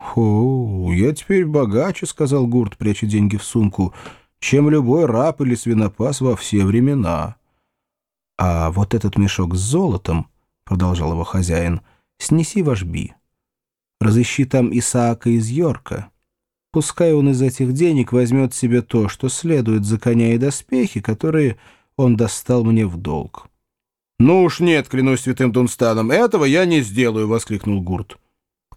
«Хо, я теперь богаче», — сказал Гурт, пряча деньги в сумку, «чем любой раб или свинопас во все времена». «А вот этот мешок с золотом», — продолжал его хозяин, — «снеси в Ашби. Разыщи там Исаака из Йорка. Пускай он из этих денег возьмет себе то, что следует за коня и доспехи, которые он достал мне в долг». «Ну уж нет, клянусь святым Дунстаном, этого я не сделаю», — воскликнул Гурт.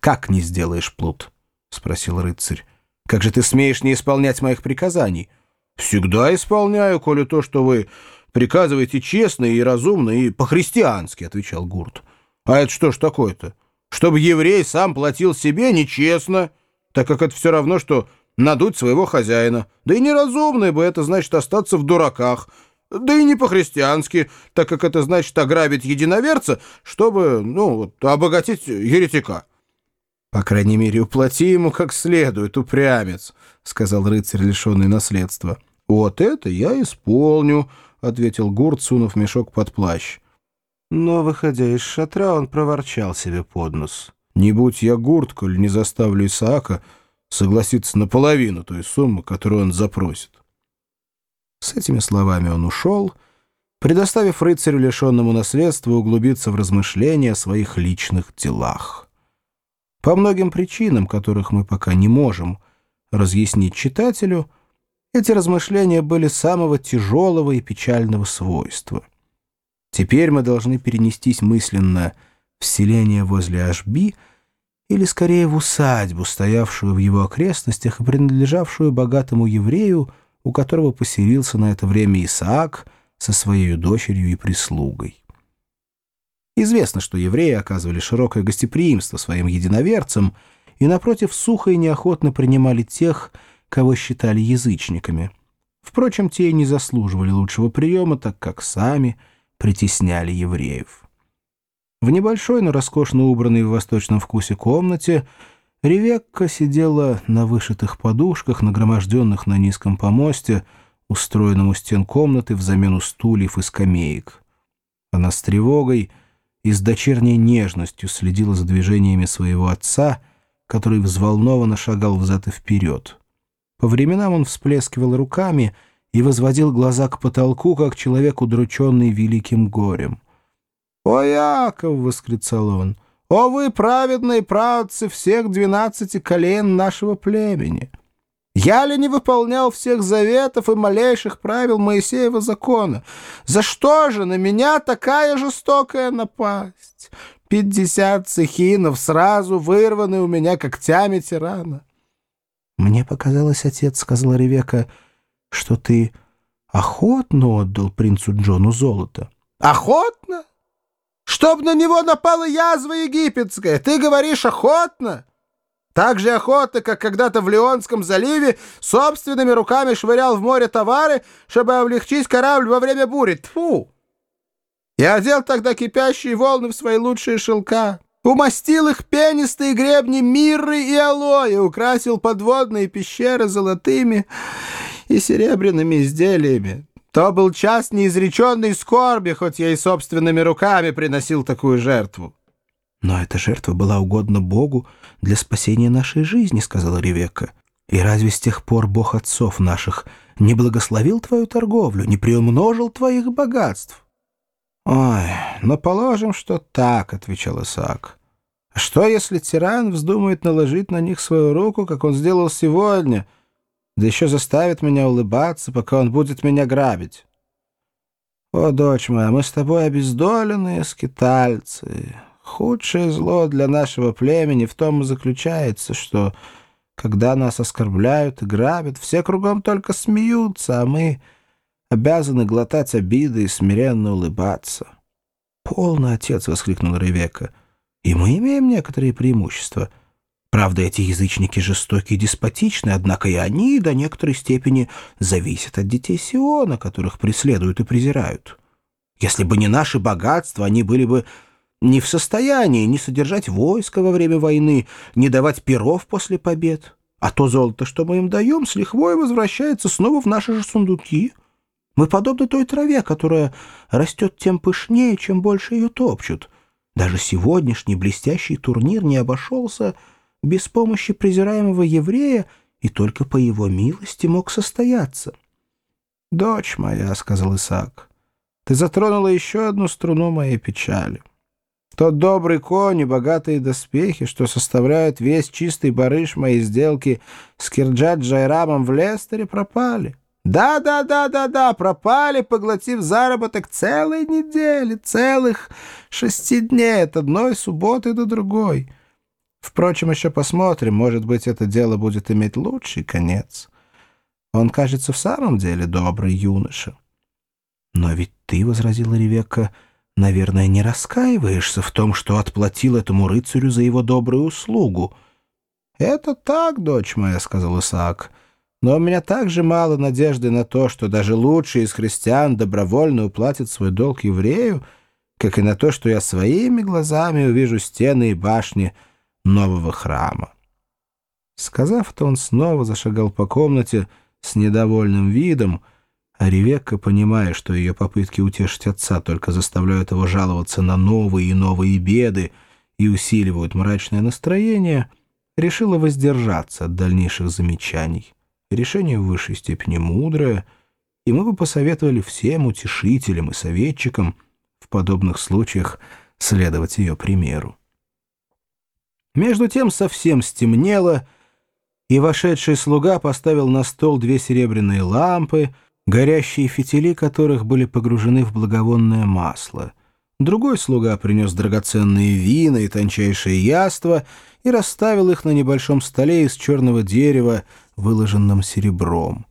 «Как не сделаешь, Плут?» — спросил рыцарь. «Как же ты смеешь не исполнять моих приказаний?» «Всегда исполняю, коли то, что вы приказываете честно и разумно и по-христиански», — отвечал Гурт. «А это что ж такое-то? Чтобы еврей сам платил себе нечестно, так как это все равно, что надуть своего хозяина. Да и неразумно бы это значит остаться в дураках». Да и не по-христиански, так как это значит ограбить единоверца, чтобы, ну, обогатить еретика. «По крайней мере, уплати ему как следует, упрямец», — сказал рыцарь, лишенный наследства. «Вот это я исполню», — ответил Гурт, сунув мешок под плащ. Но, выходя из шатра, он проворчал себе под нос. «Не будь я Гурт, коль не заставлю Исаака согласиться на половину той суммы, которую он запросит». С этими словами он ушел, предоставив рыцарю, лишенному наследства, углубиться в размышления о своих личных делах. По многим причинам, которых мы пока не можем разъяснить читателю, эти размышления были самого тяжелого и печального свойства. Теперь мы должны перенестись мысленно в селение возле Ашби или, скорее, в усадьбу, стоявшую в его окрестностях и принадлежавшую богатому еврею, у которого поселился на это время Исаак со своей дочерью и прислугой. Известно, что евреи оказывали широкое гостеприимство своим единоверцам и, напротив, сухо и неохотно принимали тех, кого считали язычниками. Впрочем, те не заслуживали лучшего приема, так как сами притесняли евреев. В небольшой, но роскошно убранной в восточном вкусе комнате Ревекка сидела на вышитых подушках, нагроможденных на низком помосте, устроенном у стен комнаты взамен стульев и скамеек. Она с тревогой и с дочерней нежностью следила за движениями своего отца, который взволнованно шагал взад и вперед. По временам он всплескивал руками и возводил глаза к потолку, как человек, удрученный великим горем. «О, Яков!» — восклицал он. «О, вы праведные правцы всех двенадцати колен нашего племени!» Я ли не выполнял всех заветов и малейших правил Моисеева закона? За что же на меня такая жестокая напасть? Пятьдесят цехинов сразу вырваны у меня когтями тирана. — Мне показалось, отец, — сказала Ревека, — что ты охотно отдал принцу Джону золото. — Охотно? Чтоб на него напала язва египетская, ты говоришь охотно? — так же охотно, как когда-то в Леонском заливе собственными руками швырял в море товары, чтобы облегчить корабль во время бури. Тфу! Я одел тогда кипящие волны в свои лучшие шелка, умастил их пенистые гребни мирры и алоэ, украсил подводные пещеры золотыми и серебряными изделиями. То был час неизреченной скорби, хоть я и собственными руками приносил такую жертву. «Но эта жертва была угодна Богу для спасения нашей жизни», — сказала Ревекка. «И разве с тех пор Бог отцов наших не благословил твою торговлю, не приумножил твоих богатств?» «Ой, ну положим, что так», — отвечал Исаак. «А что, если тиран вздумает наложить на них свою руку, как он сделал сегодня, да еще заставит меня улыбаться, пока он будет меня грабить?» «О, дочь моя, мы с тобой обездоленные скитальцы». Худшее зло для нашего племени в том и заключается, что, когда нас оскорбляют и грабят, все кругом только смеются, а мы обязаны глотать обиды и смиренно улыбаться. — Полно, отец! — воскликнул Ревека. — И мы имеем некоторые преимущества. Правда, эти язычники жестокие и деспотичны, однако и они до некоторой степени зависят от детей Сиона, которых преследуют и презирают. Если бы не наши богатства, они были бы не в состоянии ни содержать войско во время войны, ни давать перов после побед. А то золото, что мы им даем, с лихвой возвращается снова в наши же сундуки. Мы подобны той траве, которая растет тем пышнее, чем больше ее топчут. Даже сегодняшний блестящий турнир не обошелся без помощи презираемого еврея и только по его милости мог состояться. «Дочь моя», — сказал Исаак, — «ты затронула еще одну струну моей печали». Тот добрый конь и богатые доспехи, что составляют весь чистый барыш моей сделки с Кирджат Джайрамом в Лестере, пропали. Да-да-да-да-да, пропали, поглотив заработок целой недели, целых шести дней от одной субботы до другой. Впрочем, еще посмотрим, может быть, это дело будет иметь лучший конец. Он, кажется, в самом деле добрый юноша. Но ведь ты, — возразила Ревекка, — наверное, не раскаиваешься в том, что отплатил этому рыцарю за его добрую услугу». «Это так, дочь моя», — сказал Исаак, — «но у меня так же мало надежды на то, что даже лучший из христиан добровольно уплатит свой долг еврею, как и на то, что я своими глазами увижу стены и башни нового храма». Сказав это, он снова зашагал по комнате с недовольным видом, — а Ревекка, понимая, что ее попытки утешить отца только заставляют его жаловаться на новые и новые беды и усиливают мрачное настроение, решила воздержаться от дальнейших замечаний. Решение в высшей степени мудрое, и мы бы посоветовали всем утешителям и советчикам в подобных случаях следовать ее примеру. Между тем совсем стемнело, и вошедший слуга поставил на стол две серебряные лампы — горящие фитили которых были погружены в благовонное масло. Другой слуга принес драгоценные вина и тончайшие яства и расставил их на небольшом столе из черного дерева, выложенном серебром.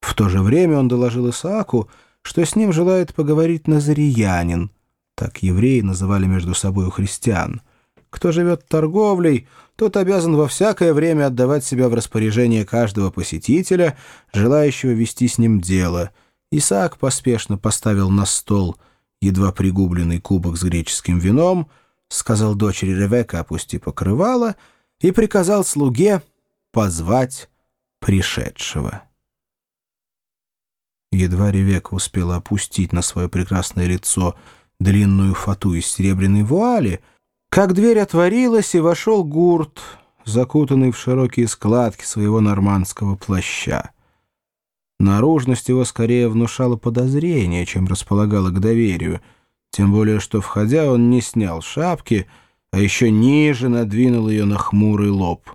В то же время он доложил Исааку, что с ним желает поговорить назариянин, так евреи называли между собой христиан. Кто живет торговлей, тот обязан во всякое время отдавать себя в распоряжение каждого посетителя, желающего вести с ним дело. Исаак поспешно поставил на стол едва пригубленный кубок с греческим вином, сказал дочери Ревека опусти покрывало и приказал слуге позвать пришедшего. Едва Ревека успела опустить на свое прекрасное лицо длинную фату из серебряной вуали — как дверь отворилась, и вошел гурт, закутанный в широкие складки своего нормандского плаща. Наружность его скорее внушала подозрение, чем располагала к доверию, тем более что, входя, он не снял шапки, а еще ниже надвинул ее на хмурый лоб.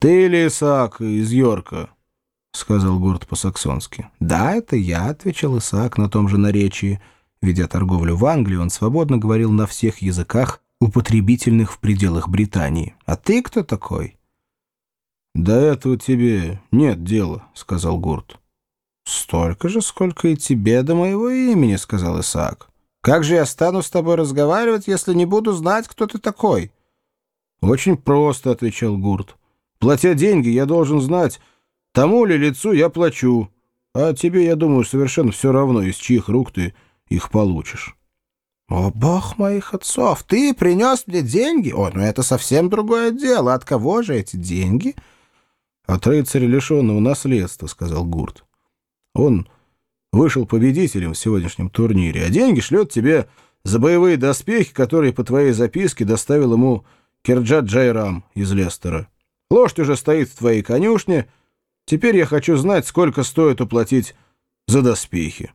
«Ты ли, Исаак, из Йорка?» — сказал Гурт по-саксонски. «Да, это я», — отвечал Исаак на том же наречии. Ведя торговлю в Англии, он свободно говорил на всех языках, употребительных в пределах Британии. А ты кто такой?» «До этого тебе нет дела», — сказал Гурт. «Столько же, сколько и тебе до моего имени», — сказал Исаак. «Как же я стану с тобой разговаривать, если не буду знать, кто ты такой?» «Очень просто», — отвечал Гурт. «Платя деньги, я должен знать, тому ли лицу я плачу, а тебе, я думаю, совершенно все равно, из чьих рук ты их получишь». «О, бог моих отцов, ты принес мне деньги? О, ну это совсем другое дело. От кого же эти деньги?» «От рыцаря, лишенного наследства», — сказал Гурт. «Он вышел победителем в сегодняшнем турнире, а деньги шлет тебе за боевые доспехи, которые по твоей записке доставил ему Керджат Джайрам из Лестера. Лошадь уже стоит в твоей конюшне. Теперь я хочу знать, сколько стоит уплатить за доспехи».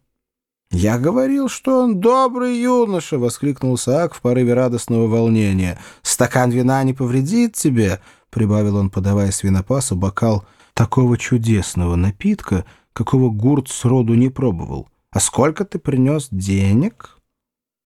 «Я говорил, что он добрый юноша!» — воскликнул Саак в порыве радостного волнения. «Стакан вина не повредит тебе!» — прибавил он, подавая свинопасу бокал такого чудесного напитка, какого гурт сроду не пробовал. «А сколько ты принес денег?»